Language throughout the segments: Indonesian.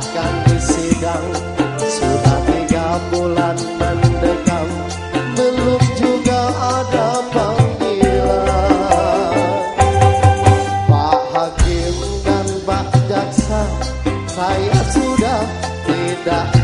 akan disidang Sudah tiga bulan mendekam. Belum juga ada panggilan. Pak Hakim dan Pak Jaksa Saya sudah tidak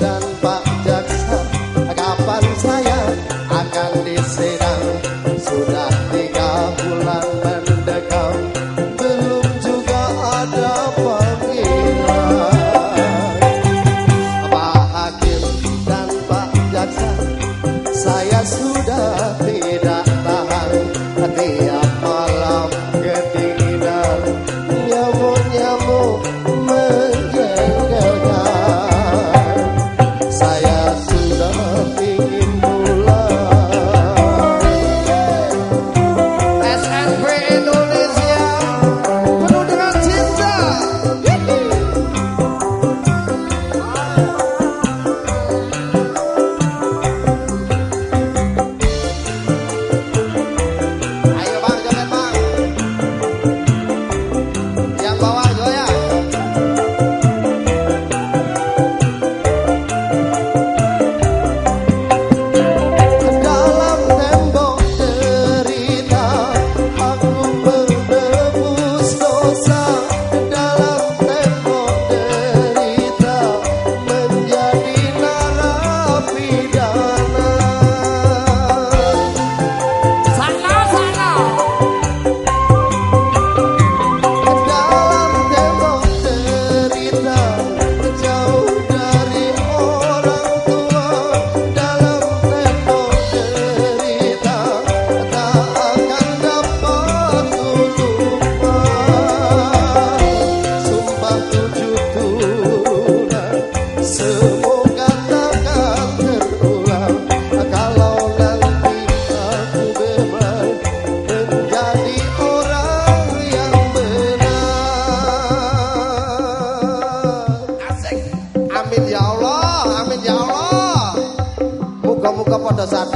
dan what does that